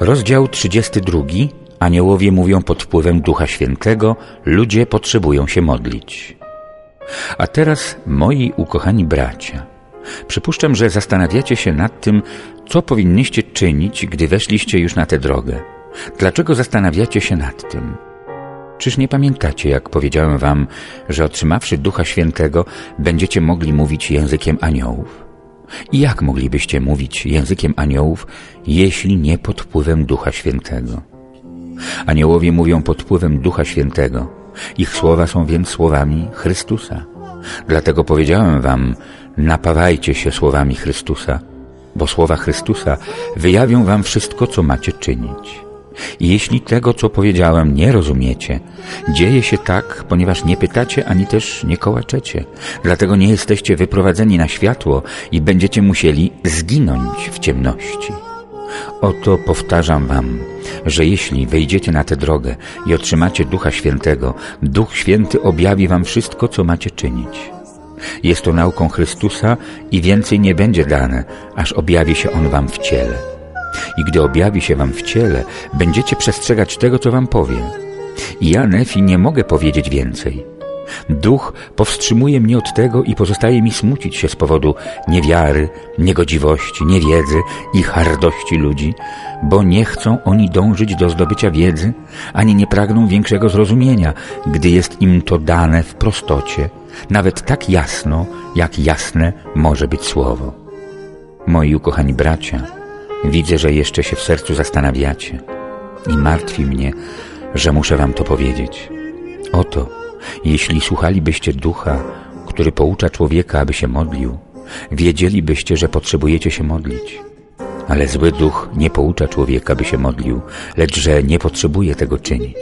Rozdział 32. Aniołowie mówią pod wpływem Ducha Świętego, ludzie potrzebują się modlić. A teraz, moi ukochani bracia, przypuszczam, że zastanawiacie się nad tym, co powinniście czynić, gdy weszliście już na tę drogę. Dlaczego zastanawiacie się nad tym? Czyż nie pamiętacie, jak powiedziałem wam, że otrzymawszy Ducha Świętego będziecie mogli mówić językiem aniołów? I jak moglibyście mówić językiem aniołów, jeśli nie pod wpływem Ducha Świętego? Aniołowie mówią pod wpływem Ducha Świętego. Ich słowa są więc słowami Chrystusa. Dlatego powiedziałem wam, napawajcie się słowami Chrystusa, bo słowa Chrystusa wyjawią wam wszystko, co macie czynić. Jeśli tego, co powiedziałem, nie rozumiecie, dzieje się tak, ponieważ nie pytacie ani też nie kołaczecie. Dlatego nie jesteście wyprowadzeni na światło i będziecie musieli zginąć w ciemności. Oto powtarzam wam, że jeśli wejdziecie na tę drogę i otrzymacie Ducha Świętego, Duch Święty objawi wam wszystko, co macie czynić. Jest to nauką Chrystusa i więcej nie będzie dane, aż objawi się On wam w ciele. I gdy objawi się wam w ciele, będziecie przestrzegać tego, co wam powie. I ja, Nefi, nie mogę powiedzieć więcej. Duch powstrzymuje mnie od tego i pozostaje mi smucić się z powodu niewiary, niegodziwości, niewiedzy i hardości ludzi, bo nie chcą oni dążyć do zdobycia wiedzy, ani nie pragną większego zrozumienia, gdy jest im to dane w prostocie, nawet tak jasno, jak jasne może być słowo. Moi ukochani bracia, widzę, że jeszcze się w sercu zastanawiacie i martwi mnie, że muszę wam to powiedzieć. Oto, jeśli słuchalibyście ducha, który poucza człowieka, aby się modlił, wiedzielibyście, że potrzebujecie się modlić. Ale zły duch nie poucza człowieka, by się modlił, lecz że nie potrzebuje tego czynić.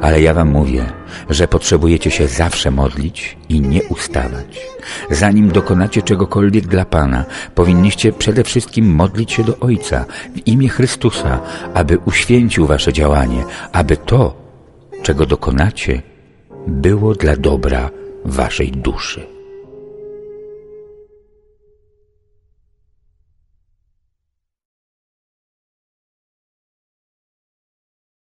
Ale ja wam mówię, że potrzebujecie się zawsze modlić i nie ustawać. Zanim dokonacie czegokolwiek dla Pana, powinniście przede wszystkim modlić się do Ojca w imię Chrystusa, aby uświęcił wasze działanie, aby to, czego dokonacie, było dla dobra waszej duszy.